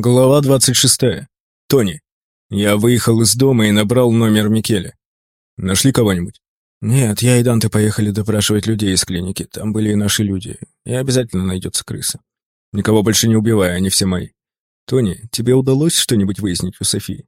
Глава 26. Тони. Я выехал из дома и набрал номер Микеля. Нашли кого-нибудь? Нет, я и Данте поехали допрашивать людей из клиники. Там были и наши люди. И обязательно найдется крыса. Никого больше не убивай, они все мои. Тони, тебе удалось что-нибудь выяснить у Софии?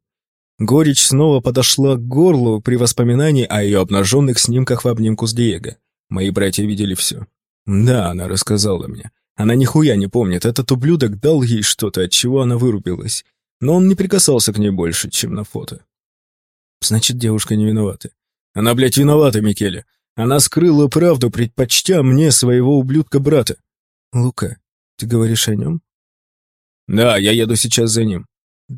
Горечь снова подошла к горлу при воспоминании о ее обнаженных снимках в обнимку с Диего. Мои братья видели все. Да, она рассказала мне. Она нихуя не помнит, этот ублюдок дал ей что-то, от чего она вырубилась. Но он не прикасался к ней больше, чем на фото. Значит, девушка не виновата. Она, блядь, виновата, Микеле. Она скрыла правду, предпочтя мне своего ублюдка-брата. Лука, ты говоришь о нем? Да, я еду сейчас за ним.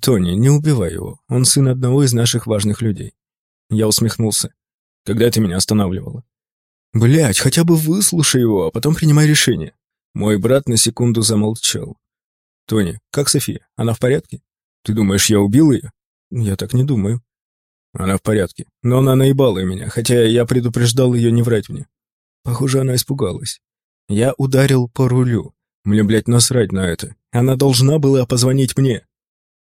Тони, не убивай его. Он сын одного из наших важных людей. Я усмехнулся. Когда ты меня останавливала? Блядь, хотя бы выслушай его, а потом принимай решение. Мой брат на секунду замолчал. «Тони, как София? Она в порядке? Ты думаешь, я убил ее?» «Я так не думаю». «Она в порядке, но она наебала меня, хотя я предупреждал ее не врать мне». Похоже, она испугалась. Я ударил по рулю. Мне, блядь, насрать на это. Она должна была позвонить мне.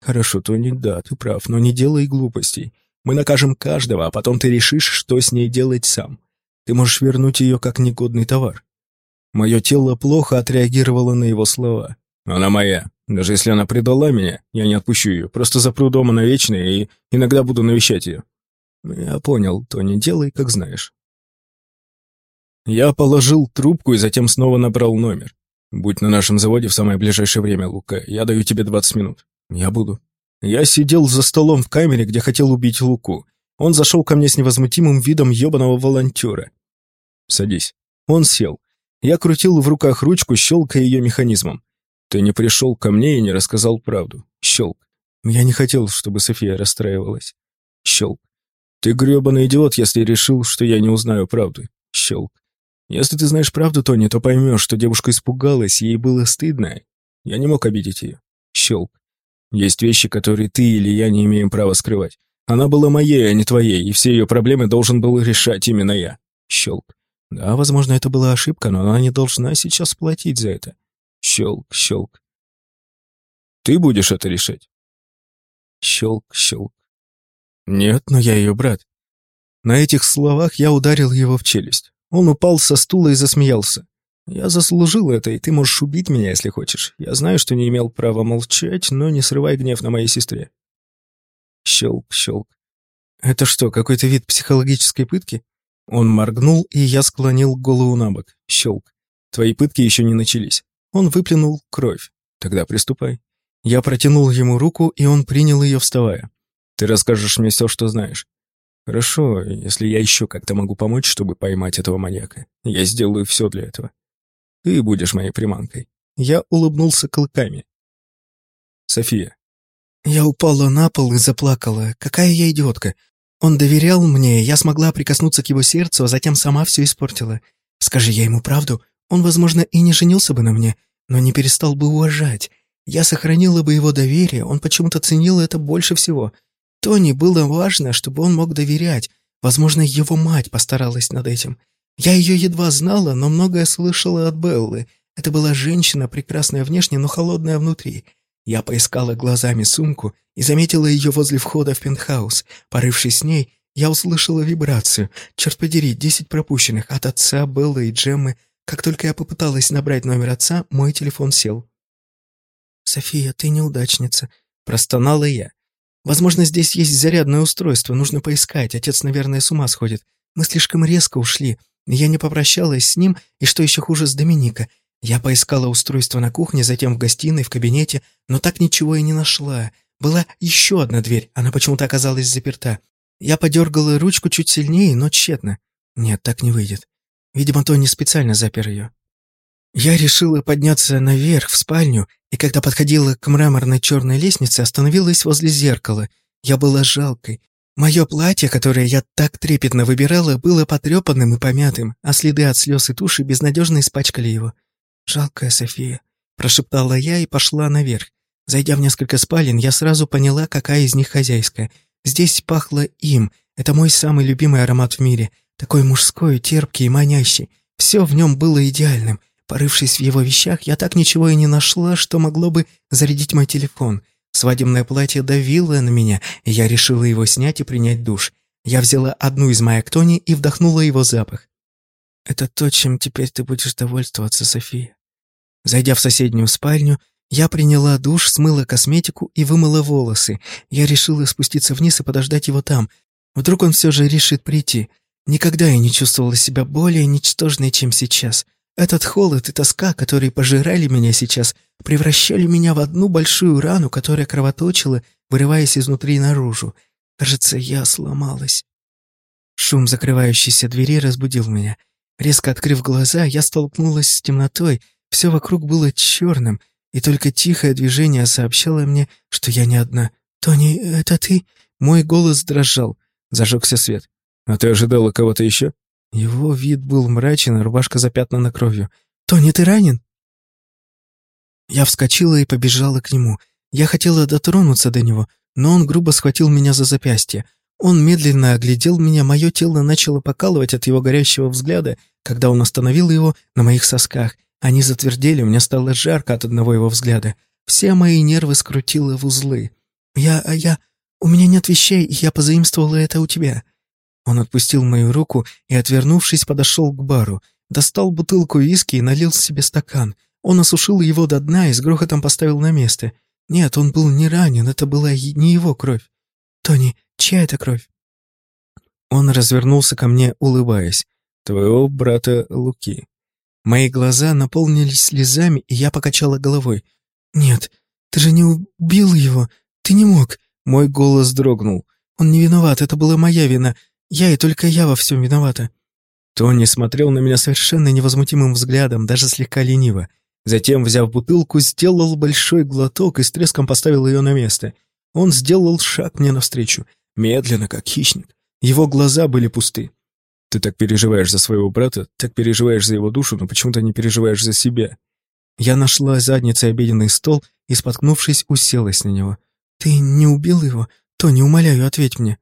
Хорошо, Тони, да, ты прав, но не делай глупостей. Мы накажем каждого, а потом ты решишь, что с ней делать сам. Ты можешь вернуть ее как негодный товар. Мое тело плохо отреагировало на его слова. «Она моя. Даже если она предала меня, я не отпущу ее. Просто запру дома навечно и иногда буду навещать ее». «Я понял, Тони, делай, как знаешь». Я положил трубку и затем снова набрал номер. «Будь на нашем заводе в самое ближайшее время, Лука. Я даю тебе 20 минут». «Я буду». Я сидел за столом в камере, где хотел убить Луку. Он зашел ко мне с невозмутимым видом ебаного волонтера. «Садись». Он сел. Я крутил в руках ручку, щелкая ее механизмом. Ты не пришел ко мне и не рассказал правду. Щелк. Я не хотел, чтобы София расстраивалась. Щелк. Ты гребаный идиот, если решил, что я не узнаю правду. Щелк. Если ты знаешь правду, Тони, то поймешь, что девушка испугалась, ей было стыдно. Я не мог обидеть ее. Щелк. Есть вещи, которые ты или я не имеем права скрывать. Она была моей, а не твоей, и все ее проблемы должен был решать именно я. Щелк. Да, возможно, это была ошибка, но она не должна сейчас платить за это. Щелк, щелк. Ты будешь это решать? Щелк, щелк. Нет, но я ее брат. На этих словах я ударил его в челюсть. Он упал со стула и засмеялся. Я заслужил это, и ты можешь убить меня, если хочешь. Я знаю, что не имел права молчать, но не срывай гнев на моей сестре. Щелк, щелк. Это что, какой-то вид психологической пытки? Он моргнул, и я склонил голову на бок. Щелк. Твои пытки еще не начались. Он выплюнул кровь. Тогда приступай. Я протянул ему руку, и он принял ее, вставая. Ты расскажешь мне все, что знаешь. Хорошо, если я еще как-то могу помочь, чтобы поймать этого маньяка. Я сделаю все для этого. Ты будешь моей приманкой. Я улыбнулся клыками. София. Я упала на пол и заплакала. Какая я идиотка. Он доверял мне, я смогла прикоснуться к его сердцу, а затем сама все испортила. Скажи я ему правду, он, возможно, и не женился бы на мне, но не перестал бы уважать. Я сохранила бы его доверие, он почему-то ценил это больше всего. Тони было важно, чтобы он мог доверять. Возможно, его мать постаралась над этим. Я ее едва знала, но многое слышала от Беллы. Это была женщина, прекрасная внешне, но холодная внутри. Я поискала глазами сумку и заметила ее возле входа в пентхаус. Порывшись с ней, я услышала вибрацию. Черт подери, десять пропущенных от отца, Беллы и Джеммы. Как только я попыталась набрать номер отца, мой телефон сел. «София, ты неудачница», — простонала я. «Возможно, здесь есть зарядное устройство, нужно поискать. Отец, наверное, с ума сходит. Мы слишком резко ушли. Я не попрощалась с ним, и что еще хуже, с Доминика. Я поискала устройство на кухне, затем в гостиной, в кабинете, но так ничего и не нашла. Была еще одна дверь, она почему-то оказалась заперта. Я подергала ручку чуть сильнее, но тщетно. Нет, так не выйдет. Видимо, Тони специально запер ее. Я решила подняться наверх, в спальню, и когда подходила к мраморной черной лестнице, остановилась возле зеркала. Я была жалкой. Мое платье, которое я так трепетно выбирала, было потрепанным и помятым, а следы от слез и туши безнадежно испачкали его. «Жалкая София», — прошептала я и пошла наверх. Зайдя в несколько спален, я сразу поняла, какая из них хозяйская. Здесь пахло им. Это мой самый любимый аромат в мире. Такой мужской, терпкий и манящий. Все в нем было идеальным. Порывшись в его вещах, я так ничего и не нашла, что могло бы зарядить мой телефон. Свадебное платье давило на меня, и я решила его снять и принять душ. Я взяла одну из Тони и вдохнула его запах. «Это то, чем теперь ты будешь довольствоваться, София». Зайдя в соседнюю спальню, я приняла душ, смыла косметику и вымыла волосы. Я решила спуститься вниз и подождать его там. Вдруг он все же решит прийти. Никогда я не чувствовала себя более ничтожной, чем сейчас. Этот холод и тоска, которые пожирали меня сейчас, превращали меня в одну большую рану, которая кровоточила, вырываясь изнутри наружу. Кажется, я сломалась. Шум закрывающейся двери разбудил меня. Резко открыв глаза, я столкнулась с темнотой, все вокруг было черным, и только тихое движение сообщало мне, что я не одна. «Тони, это ты?» Мой голос дрожал. Зажегся свет. «А ты ожидала кого-то еще?» Его вид был мрачен, а рубашка запятнана кровью. «Тони, ты ранен?» Я вскочила и побежала к нему. Я хотела дотронуться до него, но он грубо схватил меня за запястье. Он медленно оглядел меня, мое тело начало покалывать от его горящего взгляда, когда он остановил его на моих сосках. Они затвердели, мне стало жарко от одного его взгляда. Все мои нервы скрутило в узлы. «Я... а я... у меня нет вещей, и я позаимствовала это у тебя». Он отпустил мою руку и, отвернувшись, подошел к бару, достал бутылку виски и налил себе стакан. Он осушил его до дна и с грохотом поставил на место. Нет, он был не ранен, это была не его кровь. «Тони, чья это кровь?» Он развернулся ко мне, улыбаясь. «Твоего брата Луки». Мои глаза наполнились слезами, и я покачала головой. «Нет, ты же не убил его. Ты не мог». Мой голос дрогнул. «Он не виноват, это была моя вина. Я и только я во всем виновата». Тони смотрел на меня совершенно невозмутимым взглядом, даже слегка лениво. Затем, взяв бутылку, сделал большой глоток и с треском поставил ее на место. Он сделал шаг мне навстречу, медленно, как хищник. Его глаза были пусты. «Ты так переживаешь за своего брата, так переживаешь за его душу, но почему-то не переживаешь за себя». Я нашла задницей обеденный стол и, споткнувшись, уселась на него. «Ты не убил его? Тони, умоляю, ответь мне».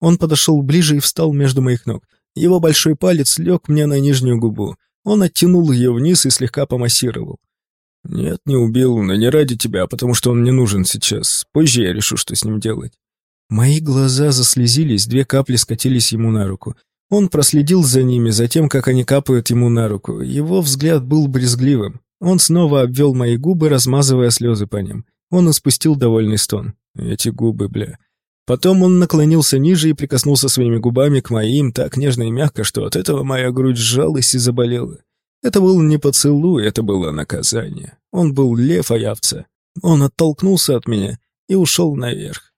Он подошел ближе и встал между моих ног. Его большой палец лег мне на нижнюю губу. Он оттянул ее вниз и слегка помассировал. «Нет, не убил, но не ради тебя, а потому что он мне нужен сейчас. Позже я решу, что с ним делать». Мои глаза заслезились, две капли скатились ему на руку. Он проследил за ними, за тем, как они капают ему на руку. Его взгляд был брезгливым. Он снова обвел мои губы, размазывая слезы по ним. Он испустил довольный стон. Эти губы, бля. Потом он наклонился ниже и прикоснулся своими губами к моим так нежно и мягко, что от этого моя грудь сжалась и заболела. Это был не поцелуй, это было наказание. Он был лев, а я овца. Он оттолкнулся от меня и ушел наверх.